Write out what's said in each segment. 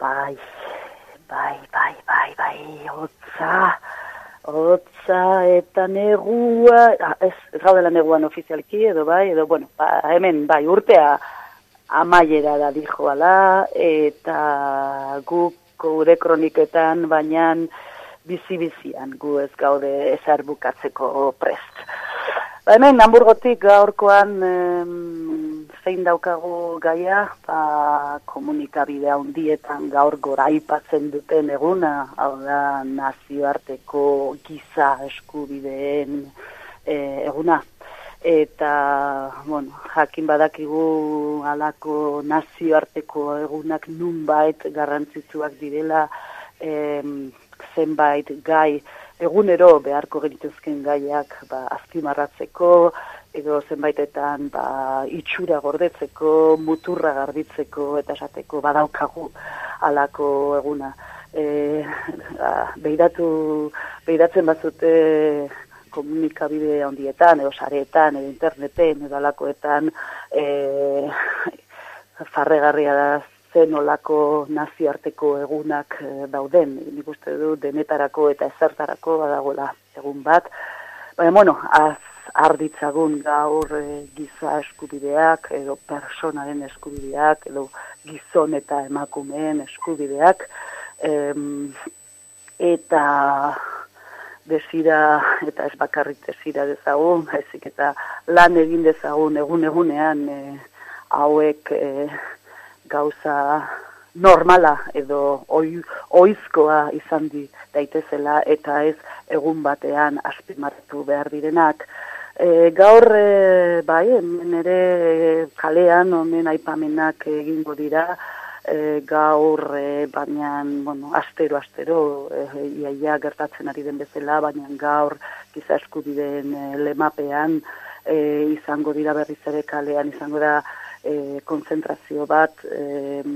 Bai, bai, bai, bai, bai, hotza, hotza eta negua, ah, ez, ez gaudela neguan ofizialki edo bai, edo, bueno, ba, hemen, bai, urtea amaiera da dijoala, eta guk gure kroniketan, baina bizi-bizian gu ez gaude ezar bukatzeko prest. Ba, hemen, Hamburgotik gaurkoan zein daukagu gaia, ba, komunikabidea hundietan gaur goraipatzen duten eguna, hau da nazioarteko giza eskubideen e, eguna. Eta, bueno, jakin badakigu alako nazioarteko egunak nunbait garrantzitsuak direla em, zenbait gai egunero beharko genituzken gaiak ba, azpimarratzeko, edo zenbaitetan ba, itxura gordetzeko, muturra garbitzeko eta esateko badaukagu alako eguna. E, ba, beidatu, beidatzen bazute komunikabide handietan, edo sareetan, edo interneten, edo alakoetan, e, farregarria da zen olako naziarteko egunak e, dauden. Nik uste du denetarako eta ezertarako badagoela egun bat. Baina, bueno, az, arditzagun gaur e, giza eskubideak edo personaren eskubideak edo gizon eta emakumeen eskubideak. Eta desira eta ez bakarrik desira dezagun ezik eta lan egin dezagun egun egunean e, hauek e, gauza normala edo oi, oizkoa izan di daitezela eta ez egun batean azpimarratu behar direnak. E, gaur, e, bai, ere kalean, honen aipamenak egingo dira, e, gaur, e, baina, bueno, astero, astero, e, iaia gertatzen ari den bezala, baina gaur, giza eskubideen e, lemapean, e, izango dira berriz ere kalean, izango da e, konzentrazio bat, e,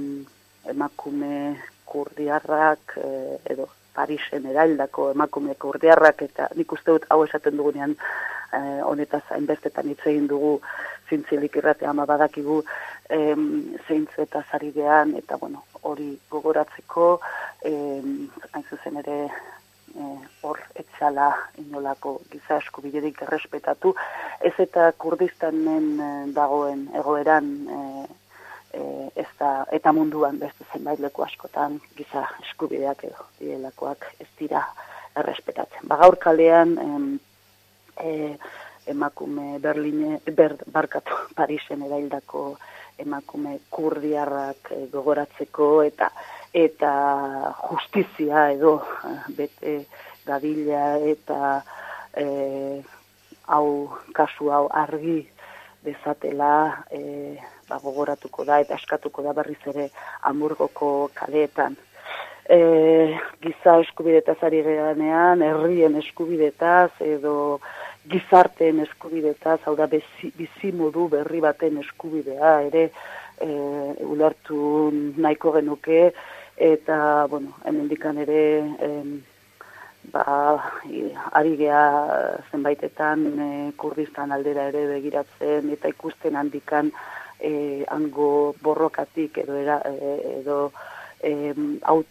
emakume kurdiarrak, e, edo, Parisen eraildako emakume kurdiarrak, eta nik uste dut hau esaten dugunean, eh, honetaz hainbestetan hitz egin dugu zintzilik irratea ama badakigu em, zeintzu eta zaridean eta bueno, hori gogoratzeko em, hain zuzen ere eh, hor etxala inolako giza eskubiderik errespetatu. Ez eta kurdistanen dagoen egoeran eh, eh, ez da, eta munduan beste zenbait leku askotan giza eskubideak edo direlakoak ez dira errespetatzen. Bagaur kalean em, e, emakume Berline, ber, barkatu Parisen eraildako emakume kurdiarrak e, gogoratzeko eta eta justizia edo e, bete dadila eta e, hau kasu hau argi bezatela e, ba, gogoratuko da eta eskatuko da berriz ere Hamburgoko kaleetan. E, giza eskubidetaz ari geanean, herrien eskubidetaz edo gizarteen eskubidetaz, hau da bizi modu berri baten eskubidea ere e, ulertu nahiko genuke eta bueno, hemen dikan ere e, ba, ari gea zenbaitetan e, kurdistan aldera ere begiratzen eta ikusten handikan e, hango borrokatik edo era, e, edo e, aut,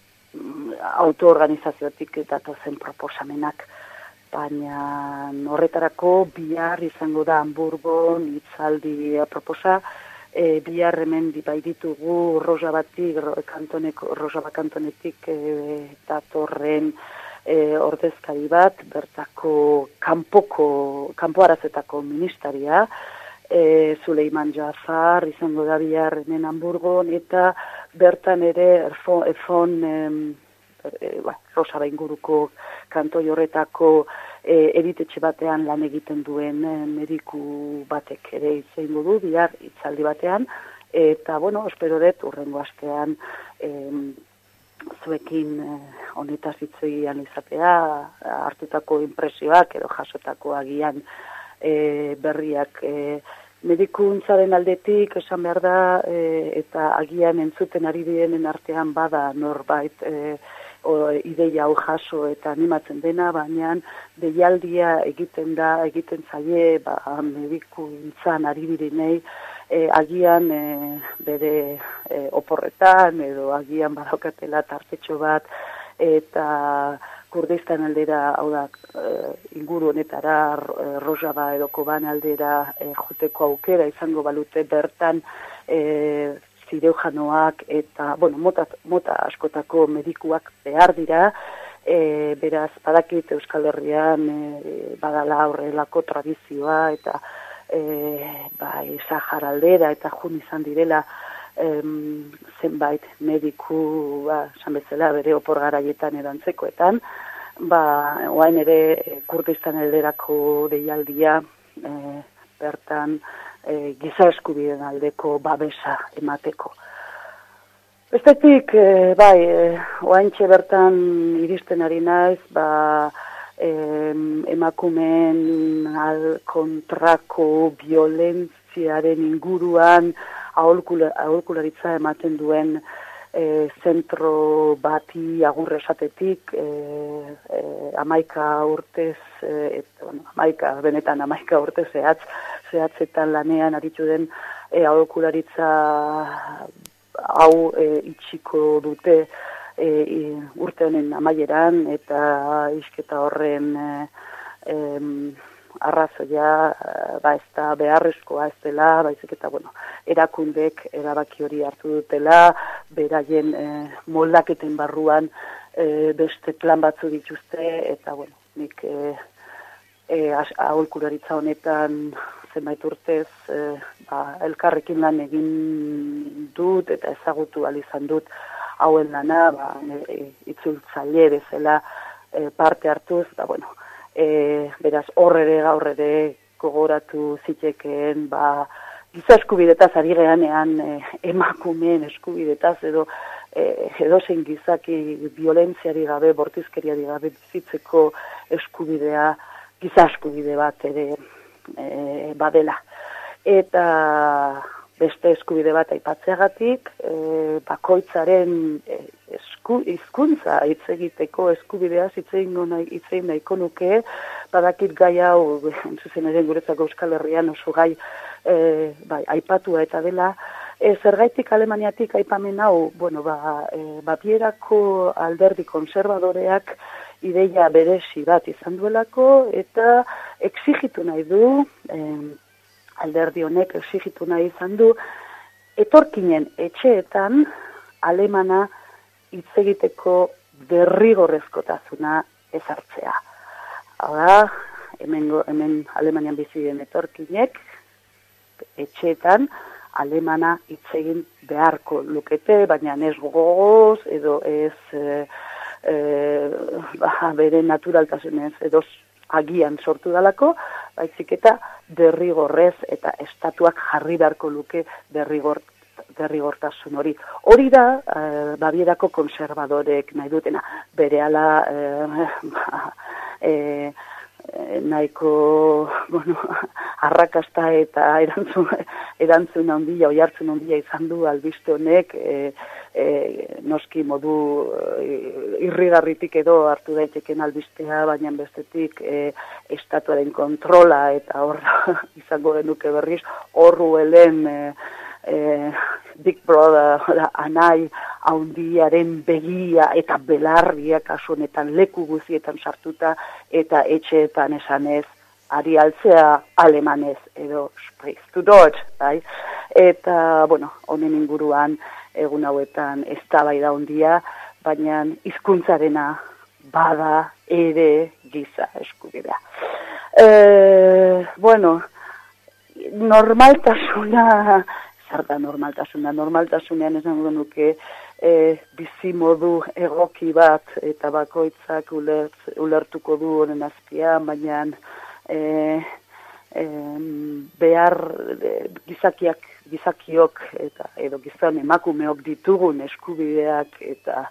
autoorganizaziotik eta zen proposamenak. Baina horretarako bihar izango da Hamburgon itzaldi aproposa, e, bihar hemen bai ditugu rosa kantoneko, rosa bakantonetik e, datorren e, ordezkari bat, bertako kanpoko, kanpoarazetako ministeria, e, Zuleiman Jafar, izango da bihar hemen Hamburgon, eta bertan ere erfon, efon, e, ba, rosa inguruko kantoi horretako e, eritetxe batean lan egiten duen e, mediku batek ere itzein du bihar itzaldi batean, eta, bueno, espero dut, urrengo astean, e, zuekin e, honetaz itzegian izatea, hartutako impresioak edo jasotako agian e, berriak e, medikuntzaren aldetik esan behar da e, eta agian entzuten ari direnen artean bada norbait e, o, ideia hau jaso eta animatzen dena, baina deialdia egiten da, egiten zaie, ba, mediku intzan ari direnei, e, agian e, bere e, oporretan edo agian badaukatela tartetxo bat eta Kurdistan aldera, hau da, inguru honetara, Rojava edo Koban aldera e, joteko aukera izango balute bertan e, zireujanoak eta, bueno, mota, mota askotako medikuak behar dira, e, beraz, badakit Euskal Herrian e, badala horrelako tradizioa eta e, bai, Sahara aldera eta jun izan direla em, zenbait mediku ba, bezala bere opor garaietan edantzekoetan ba, oain ere Kurdistan alderako deialdia e, bertan e, giza eskubiden aldeko babesa emateko. Bestetik, e, bai, e, oaintxe bertan iristen ari naiz, ba, e, emakumen al kontrako violentziaren inguruan aholkularitza ematen duen e, zentro bati agurre esatetik, e, e, amaika urtez, e, et, bueno, amaika, benetan amaika urtez zehatz, zehatzetan lanean aritu den e, aholkularitza hau e, itxiko dute e, urte honen amaieran eta isketa horren e, e, arrazoia ba ez da beharrezkoa ez dela, baizik eta bueno, erakundek erabaki hori hartu dutela, beraien e, moldaketen barruan e, beste plan batzu dituzte eta bueno, nik e, e, aholkularitza honetan zenbait urtez e, ba, elkarrekin lan egin dut eta ezagutu izan dut hauen lana ba, e, itzultzaile bezala e, parte hartuz, da bueno, e, beraz horre gaur ere gogoratu zitekeen ba, giza eskubidetaz ari gehanean e, emakumeen eskubidetaz edo e, edo zein gizaki violentziari gabe, bortizkeriari gabe bizitzeko eskubidea giza eskubide bat ere e, badela. Eta beste eskubide bat aipatzeagatik, e, bakoitzaren e, esku, izkuntza hitz egiteko eskubidea hitzein nahi, hitzein nahiko nuke, badakit gai hau, entzuzen ere guretzako Euskal Herrian oso gai e, bai, aipatua eta dela, e, zergaitik Alemaniatik aipamen hau, bueno, ba, e, babierako alderdi konservadoreak ideia beresi bat izan duelako eta exigitu nahi du, alderdi honek exigitu nahi izan du, etorkinen etxeetan alemana hitz egiteko derrigorrezkotasuna ezartzea. Hala, hemen, hemen Alemanian bizi den etorkinek etxeetan alemana hitz egin beharko lukete, baina ez gogoz edo ez eh, e, ba, bere naturaltasunez edo agian sortu dalako, baizik eta derrigorrez eta estatuak jarri beharko luke derrigor, derrigortasun hori. Hori da, e, babierako konservadorek nahi dutena, bere ala e, e, nahiko bueno, arrakasta eta erantzun, erantzun handia, oi hartzun handia izan du albiste honek, e, e, noski modu irrigarritik edo hartu daiteken albistea, baina bestetik e, estatuaren kontrola eta hor izango genuke berriz, horru helen e, e, Big Brother, da, anai, haundiaren begia eta belarria kasunetan leku guzietan sartuta eta etxeetan esanez ari altzea alemanez edo sprichst du Deutsch, bai? Eta, bueno, honen inguruan egun hauetan ez da daundia, baina hizkuntzarena bada ere giza eskubidea. E, bueno, normaltasuna da normaltasuna. Normaltasunean esan nuke e, bizi modu egoki bat eta bakoitzak ulertuko du honen azpian, baina e, e, behar e, gizakiak gizakiok eta edo gizan emakumeok ditugun eskubideak eta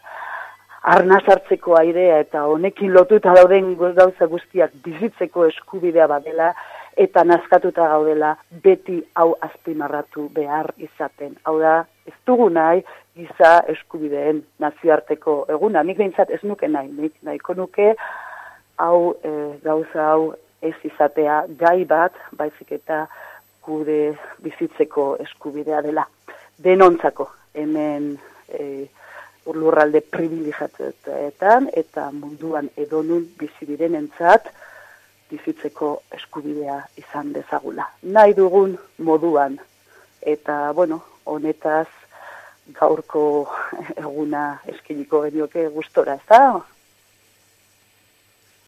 arnazartzeko airea eta honekin lotuta dauden gauza guztiak bizitzeko eskubidea badela, eta nazkatuta gaudela beti hau azpimarratu behar izaten. Hau da, ez dugu nahi giza eskubideen nazioarteko eguna. Nik behintzat ez nuke nahi, nik nahiko nuke hau e, gauza hau ez izatea gai bat, baizik eta gure bizitzeko eskubidea dela. Denontzako, hemen e, lurralde privilegiatetan eta munduan edonun bizi entzat bizitzeko eskubidea izan dezagula. Nahi dugun moduan eta, bueno, honetaz gaurko eguna eskiniko genioke gustora, ez da?